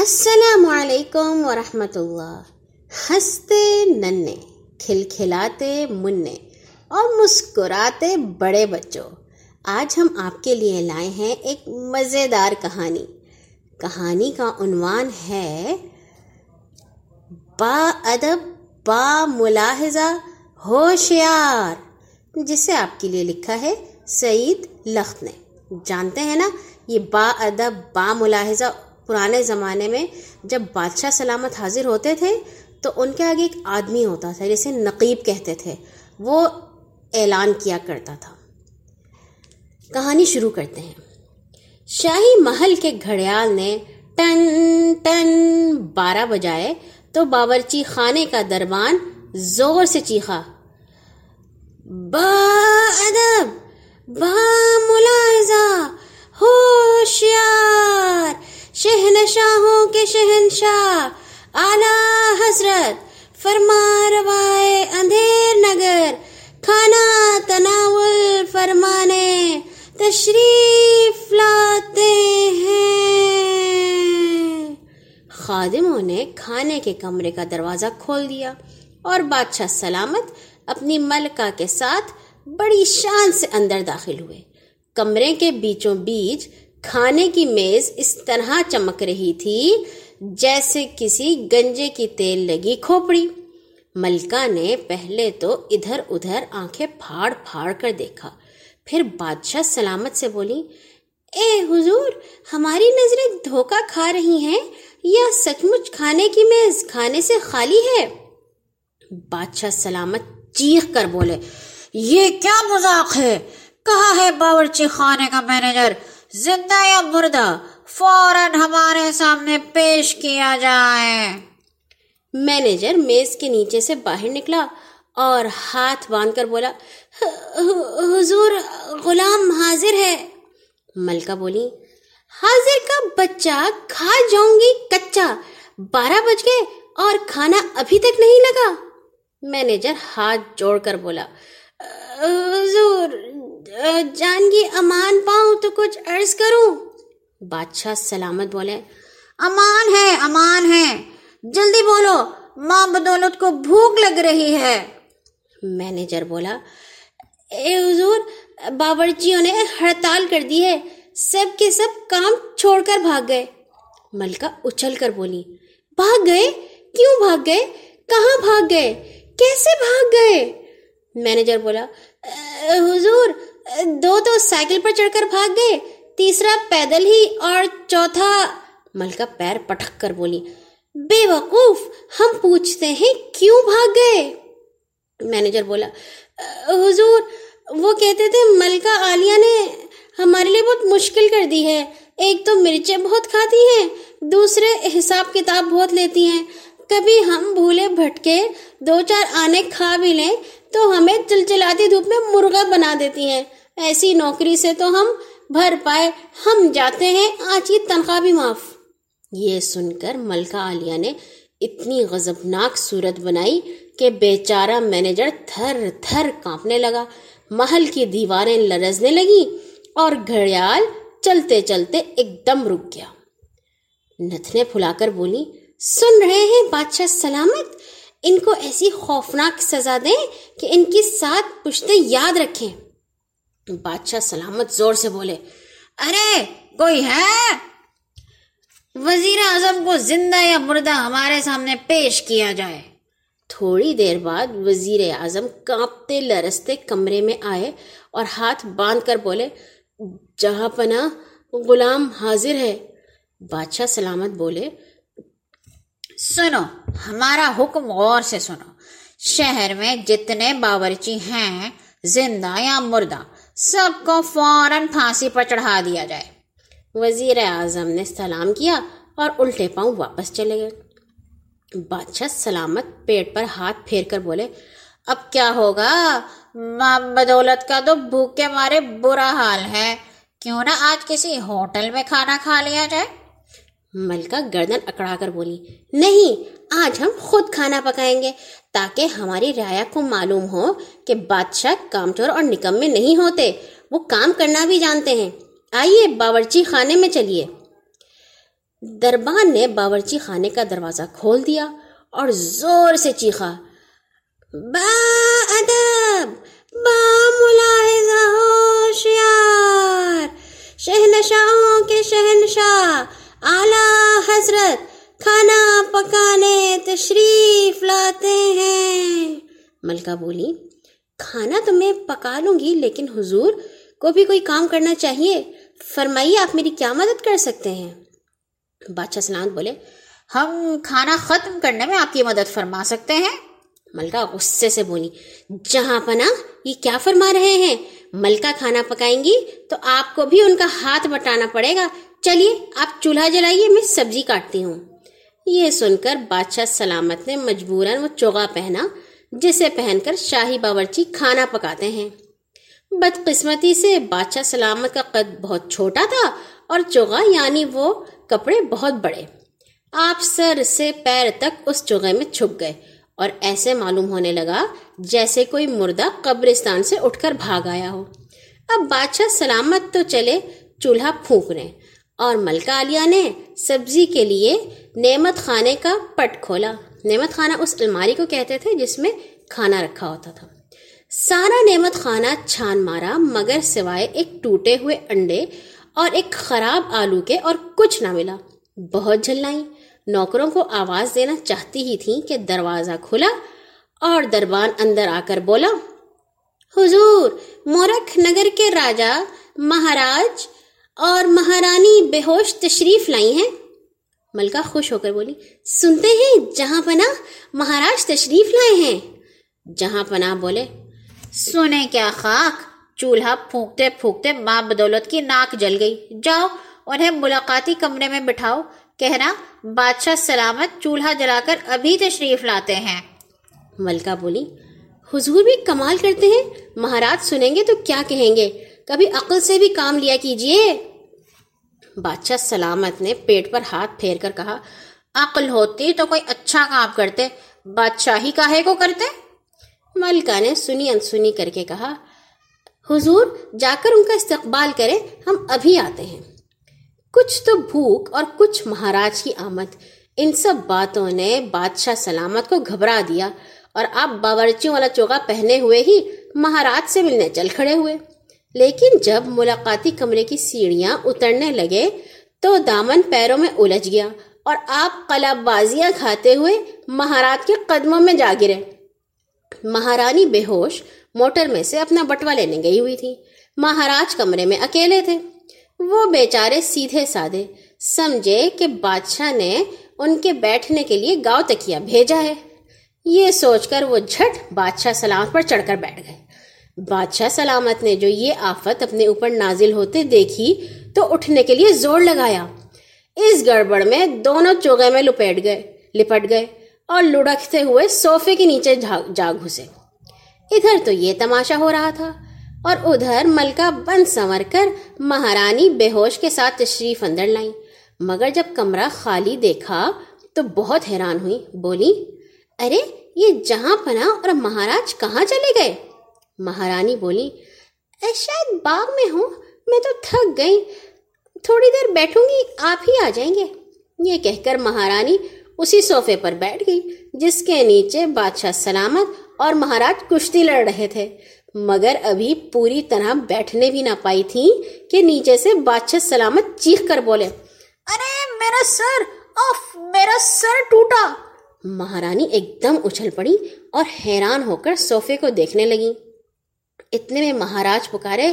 السلام علیکم ورحمۃ اللہ ہنستے ننے کھلکھلاتے منع اور مسکراتے بڑے بچوں۔ آج ہم آپ کے لیے لائے ہیں ایک مزیدار کہانی۔ کہانی کا عنوان ہے، با ادب، با ملاحظہ، ہوشیار، جسے آپ کے لیے لکھا ہے سعید لخت نے۔ جانتے ہیں نا، یہ با ادب، با ملاحظہ پرانے زمانے میں جب بادشاہ سلامت حاضر ہوتے تھے تو ان کے آگے ایک آدمی ہوتا تھا، جسے نقیب کہتے تھے۔ وہ اعلان کیا کرتا تھا۔ کہانی شروع کرتے ہیں۔ شاہی محل کے گھڑیال نے ٹن ٹن بارہ بجائے تو باورچی خانے کا دربان زور سے چیخا۔ با ادب، با ملاحظہ، ہوشیار۔ شہنشاہوں کے شہنشاہ، اعلی حضرت فرما روائے اندھیر نگر کھانا تناول فرمانے، تشریف لاتے ہیں۔ خادموں نے کھانے کے کمرے کا دروازہ کھول دیا اور بادشاہ سلامت اپنی ملکہ کے ساتھ بڑی شان سے اندر داخل ہوئے۔ کمرے کے بیچوں بیچ کھانے کی میز اس طرح چمک رہی تھی جیسے کسی گنجے کی تیل لگی کھوپڑی۔ ملکہ نے پہلے تو ادھر ادھر آنکھیں پھاڑ پھاڑ کر دیکھا۔ پھر بادشاہ سلامت سے بولی، اے حضور، ہماری نظریں دھوکہ کھا رہی ہیں یا سچ مچ کھانے کی میز کھانے سے خالی ہے؟ بادشاہ سلامت چیخ کر بولے، یہ کیا مذاق ہے؟ کہا ہے باورچی خانے کا مینیجر؟ زندہ یا مردہ، فوراً ہمارے سامنے پیش کیا جائے۔ مینیجر میز کے نیچے سے باہر نکلا اور ہاتھ باندھ کر بولا، حضور غلام حاضر ہے۔ ملکہ بولی، حاضر کا بچہ کھا جاؤں گی کچا، بارہ بج گئے اور کھانا ابھی تک نہیں لگا۔ مینیجر ہاتھ جوڑ کر بولا جان کی امان پاؤں تو کچھ عرض کروں؟ بادشاہ سلامت بولے، امان ہے امان ہے۔ جلدی بولو، ماں بدولت کو بھوک لگ رہی ہے۔ مینیجر بولا، اے حضور، باورچیوں نے ہڑتال کر دی ہے، سب کے سب کام چھوڑ کر بھاگ گئے۔ ملکہ اچھل کر بولی، بھاگ گئے؟ کیوں بھاگ گئے؟ کہاں بھاگ گئے؟ کیسے بھاگ گئے؟ مینیجر بولا حضور دو تو سائیکل پر چڑھ کر بھاگ گئے، تیسرا پیدل ہی اور چوتھا، ملکہ پیر پٹک کر بولی، بے وقوف، ہم پوچھتے ہیں کیوں بھاگ گئے؟ مینیجر بولا، حضور، وہ کہتے تھے، ملکہ عالیہ نے ہمارے لیے بہت مشکل کر دی ہے۔ ایک تو مرچیں بہت کھاتی ہیں، دوسرے حساب کتاب بہت لیتی ہیں۔ کبھی ہم بھولے بھٹکے دو چار آنے کھا بھی لیں، تو ہمیں چلچلاتی دھوپ میں مرغا بنا دیتی ہیں۔ ایسی نوکری سے تو ہم بھر پائے، ہم جاتے ہیں، آج کی تنخواہ بھی معاف۔ یہ سن کر ملکہ عالیہ نے اتنی غضبناک صورت بنائی کہ بیچارہ مینیجر تھر تھر کانپنے لگا۔ محل کی دیواریں لرزنے لگی اور گھڑیال چلتے چلتے ایک دم رک گیا۔ نتنے پھلا کر بولی، سن رہے ہیں بادشاہ سلامت؟ ان کو ایسی خوفناک سزا دیں کہ ان کی ساتھ پشتے یاد رکھیں۔ بادشاہ سلامت زور سے بولے، ارے، کوئی ہے؟ وزیر اعظم کو زندہ یا مردہ ہمارے سامنے پیش کیا جائے۔ تھوڑی دیر بعد وزیر اعظم کانپتے لرستے کمرے میں آئے اور ہاتھ باندھ کر بولے، جہاں پنا غلام حاضر ہے۔ بادشاہ سلامت بولے، سنو، ہمارا حکم غور سے سنو۔ شہر میں جتنے باورچی ہیں، زندہ یا مردہ سب کو فوراً پھانسی پر چڑھا دیا جائے۔ وزیر اعظم نے سلام کیا اور الٹے پاؤں واپس چلے گئے۔ بادشاہ سلامت پیٹ پر ہاتھ پھیر کر بولے، اب کیا ہوگا؟ ماں بدولت کا تو بھوک کے مارے برا حال ہے۔ کیوں نہ آج کسی ہوٹل میں کھانا کھا لیا جائے؟ ملکہ گردن اکڑا کر بولی، نہیں، آج ہم خود کھانا پکائیں گے تاکہ ہماری رعایا کو معلوم ہو کہ بادشاہ کام چور اور نکم میں نہیں ہوتے، وہ کام کرنا بھی جانتے ہیں۔ آئیے باورچی خانے میں چلیے۔ دربان نے باورچی خانے کا دروازہ کھول دیا اور زور سے چیخا با ادب با ملاحظہ ہوشیار شہنشاہوں کے شہنشاہ! اعلی حضرت، کھانا پکانے تشریف لاتے ہیں۔ ملکہ بولی، کھانا تو میں پکا لوں گی، لیکن حضور کو بھی کوئی کام کرنا چاہیے؟ فرمائیے، آپ میری کیا مدد کر سکتے ہیں؟ بادشاہ سلامت بولے، ہم کھانا ختم کرنے میں آپ کی مدد فرما سکتے ہیں؟ ملکہ غصے سے بولی، جہاں پنا یہ کیا فرما رہے ہیں؟ ملکہ کھانا پکائیں گی تو آپ کو بھی ان کا ہاتھ بٹانا پڑے گا۔ چلیے، آپ چولہا جلائیے، میں سبزی کاٹتی ہوں۔ یہ سن کر بادشاہ سلامت نے مجبوراً وہ چوغا پہنا، جسے پہن کر شاہی باورچی کھانا پکاتے ہیں۔ بدقسمتی سے بادشاہ سلامت کا قد بہت چھوٹا تھا اور چوغا یعنی وہ کپڑے بہت بڑے۔ آپ سر سے پیر تک اس چوغے میں چھپ گئے اور ایسے معلوم ہونے لگا جیسے کوئی مردہ قبرستان سے اٹھ کر بھاگ آیا ہو۔ اب بادشاہ سلامت تو چلے چولہا پھونکنے اور ملکہ عالیہ نے سبزی کے لیے نعمت خانے کا پٹ کھولا۔ نعمت خانہ اس الماری کو کہتے تھے جس میں کھانا رکھا ہوتا تھا۔ سارا نعمت خانہ چھان مارا، مگر سوائے ایک ٹوٹے ہوئے انڈے اور ایک خراب آلو کے اور کچھ نہ ملا۔ بہت جھلائی نوکروں کو آواز دینا چاہتی ہی تھی کہ دروازہ کھلا اور دربان اندر آ کر بولا، حضور مورکھ نگر کے راجا مہاراج اور مہارانی بے ہوش تشریف لائی ہیں۔ ملکہ خوش ہو کر بولی، سنتے ہیں جہاں پناہ مہاراج تشریف لائے ہیں۔ جہاں پناہ بولے، سنے کیا خاک، چولہا پھونکتے پھونکتے ماں بدولت کی ناک جل گئی۔ جاؤ، انہیں ملاقاتی کمرے میں بٹھاؤ۔ کہنا، بادشاہ سلامت چولہا جلا کر ابھی تشریف لاتے ہیں۔ ملکہ بولی، حضور بھی کمال کرتے ہیں۔ مہاراج سنیں گے تو کیا کہیں گے؟ کبھی عقل سے بھی کام لیا کیجیے۔ بادشاہ سلامت نے پیٹ پر ہاتھ پھیر کر کہا، عقل ہوتی تو کوئی اچھا کام کرتے، بادشاہی کاہے کو کرتے؟ ملکہ نے سنی انسنی کر کے کہا، حضور جا کر ان کا استقبال کرے ہم ابھی آتے ہیں۔ کچھ تو بھوک اور کچھ مہاراج کی آمد، ان سب باتوں نے بادشاہ سلامت کو گھبرا دیا اور آپ باورچیوں والا چوگا پہنے ہوئے ہی مہاراج سے ملنے چل کھڑے ہوئے۔ لیکن جب ملاقاتی کمرے کی سیڑھیاں اترنے لگے تو دامن پیروں میں الجھ گیا اور آپ قلب بازیاں کھاتے ہوئے مہاراج کے قدموں میں جا گرے۔ مہارانی بے ہوش موٹر میں سے اپنا بٹوا لینے گئی ہوئی تھی۔ مہاراج کمرے میں اکیلے تھے۔ وہ بیچارے سیدھے سادے سمجھے کہ بادشاہ نے ان کے بیٹھنے کے لیے گاؤں تکیا بھیجا ہے۔ یہ سوچ کر وہ جھٹ بادشاہ سلامت پر چڑھ کر بیٹھ گئے۔ بادشاہ سلامت نے جو یہ آفت اپنے اوپر نازل ہوتے دیکھی تو اٹھنے کے لیے زور لگایا۔ اس گڑبڑ میں دونوں چوگے میں لپیٹ گئے، لپٹ گئے اور لڑکتے ہوئے سوفے کے نیچے جا گھسے۔ ادھر تو یہ تماشا ہو رہا تھا اور ادھر ملکہ بند سنور کر مہارانی بے ہوش کے ساتھ تشریف اندر لائی۔ مگر جب کمرہ خالی دیکھا تو بہت حیران ہوئی۔ بولی، ارے، یہ جہاں پنا اور مہاراج کہاں چلے گئے؟ مہارانی بولی شاید باغ میں ہوں، میں تو تھک گئی۔ تھوڑی دیر بیٹھوں گی، آپ ہی آ جائیں گے۔ یہ کہہ کر مہارانی اسی صوفے پر بیٹھ گئی، جس کے نیچے بادشاہ سلامت اور مہاراج کشتی لڑ رہے تھے۔ مگر ابھی پوری طرح بیٹھنے بھی نہ پائی تھی کہ نیچے سے بادشاہ سلامت چیخ کر بولے، ارے، میرا سر آف میرا سر ٹوٹا! مہارانی ایک دم اچھل پڑی اور حیران ہو کر صوفے کو دیکھنے لگی۔ اتنے میں مہاراج پکارے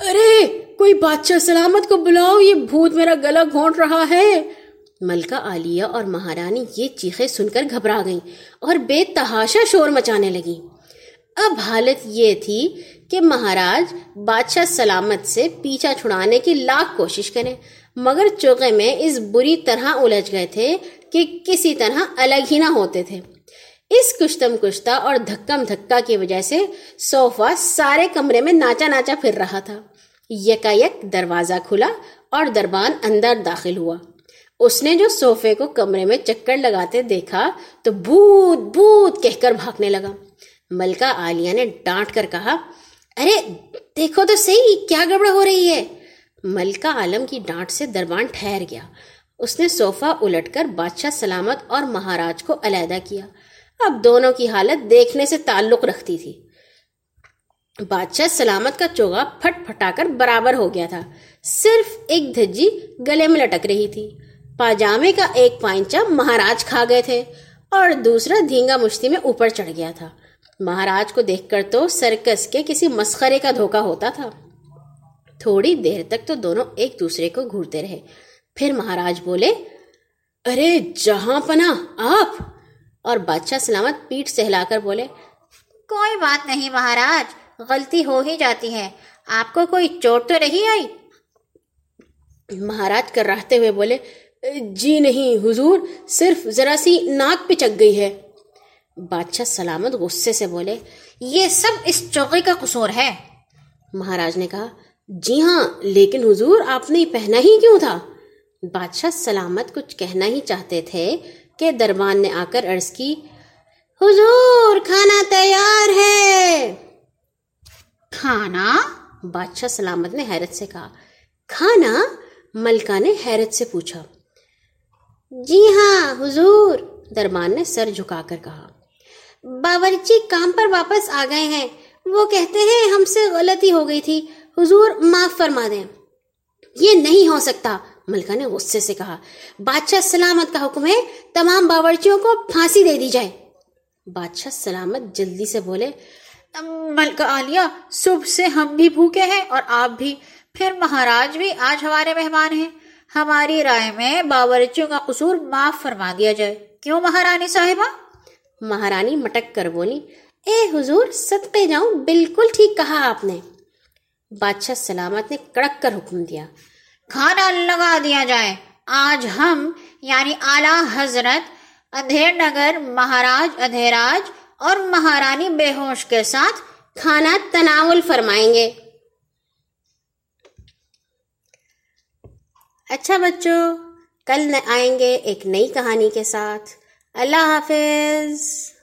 ارے کوئی بادشاہ سلامت کو بلاؤ یہ بھوت میرا گلا گھونٹ رہا ہے۔ ملکہ عالیہ اور مہارانی یہ چیخیں سن کر گھبرا گئیں اور بے تحاشا شور مچانے لگی اب حالت یہ تھی کہ مہاراج بادشاہ سلامت سے پیچھا چھڑانے کی لاکھ کوشش کریں مگر چوکے میں اس بری طرح الجھ گئے تھے کہ کسی طرح الگ ہی نہ ہوتے تھے۔ اس کشتم کشتہ اور دھکم دھکا کی وجہ سے صوفہ سارے کمرے میں ناچا ناچا پھر رہا تھا۔ یکا یک دروازہ کھلا اور دربان اندر داخل ہوا۔ اس نے جو صوفے کو کمرے میں چکر لگاتے دیکھا تو بھوت بھوت کہہ کر بھاگنے لگا۔ ملکہ عالیہ نے ڈانٹ کر کہا، ارے، دیکھو تو صحیح، کیا گڑبڑ ہو رہی ہے؟ ملکہ عالم کی ڈانٹ سے دربان ٹھہر گیا۔ اس نے صوفہ الٹ کر بادشاہ سلامت اور مہاراج کو علیحدہ کیا۔ اب دونوں کی حالت دیکھنے سے تعلق رکھتی تھی۔ بادشاہ سلامت کا چوگا پھٹ پھٹا کر برابر ہو گیا تھا۔ صرف ایک دھجی گلے میں لٹک رہی تھی۔ پاجامے کا ایک پائنچا مہاراج کھا گئے تھے اور دوسرا دھینگا مشتی میں اوپر چڑھ گیا تھا۔ مہاراج کو دیکھ کر تو سرکس کے کسی مسخرے کا دھوکا ہوتا تھا۔ تھوڑی دیر تک تو دونوں ایک دوسرے کو گھورتے رہے۔ پھر مہاراج بولے، ارے جہاں پنا آپ اور بادشاہ سلامت پیٹ سہلا کر بولے، کوئی بات نہیں مہاراج، غلطی ہو ہی جاتی ہے، آپ کو کوئی چوٹ تو نہیں آئی? مہاراج کر رہتے ہوئے بولے جی نہیں حضور، صرف ذرا سی ناک پہ چک گئی ہے. بادشاہ سلامت غصے سے بولے، یہ سب اس چوکے کا قصور ہے. مہاراج نے کہا جی ہاں لیکن حضور آپ نے پہنا ہی کیوں تھا؟ بادشاہ سلامت کچھ کہنا ہی چاہتے تھے کہ دربان نے آ کر عرض کی، حضور، کھانا تیار ہے! کھانا؟ بادشاہ سلامت نے حیرت سے کہا۔ کھانا؟ ملکہ نے حیرت سے پوچھا۔ جی ہاں حضور! دربان نے سر جھکا کر کہا۔ باورچی کام پر واپس آ گئے ہیں۔ وہ کہتے ہیں، ہم سے غلطی ہو گئی تھی۔ حضور، معاف فرما دیں۔ یہ نہیں ہو سکتا۔ ملکہ نے غصے سے کہا، بادشاہ سلامت کا حکم ہے، تمام باورچیوں کو پھانسی دے دی جائے۔ بادشاہ سلامت جلدی سے بولے ملکہ عالیہ، صبح سے ہم بھی بھوکے ہیں اور آپ بھی۔ پھر مہاراج بھی آج ہمارے مہمان ہیں۔ ہماری رائے میں باورچیوں کا قصور معاف فرما دیا جائے۔ کیوں مہارانی صاحبہ؟ مہارانی مٹک کر بولی، اے حضور، صدقے جاؤں، بالکل ٹھیک کہا آپ نے۔ بادشاہ سلامت نے کڑک کر حکم دیا۔ کھانا لگا دیا جائے۔ آج ہم یعنی اعلی حضرت ادھیر نگر، مہاراج ادھیراج اور مہارانی بے ہوش کے ساتھ کھانا تناول فرمائیں گے۔ اچھا بچوں، کل آئیں گے ایک نئی کہانی کے ساتھ۔ اللہ حافظ۔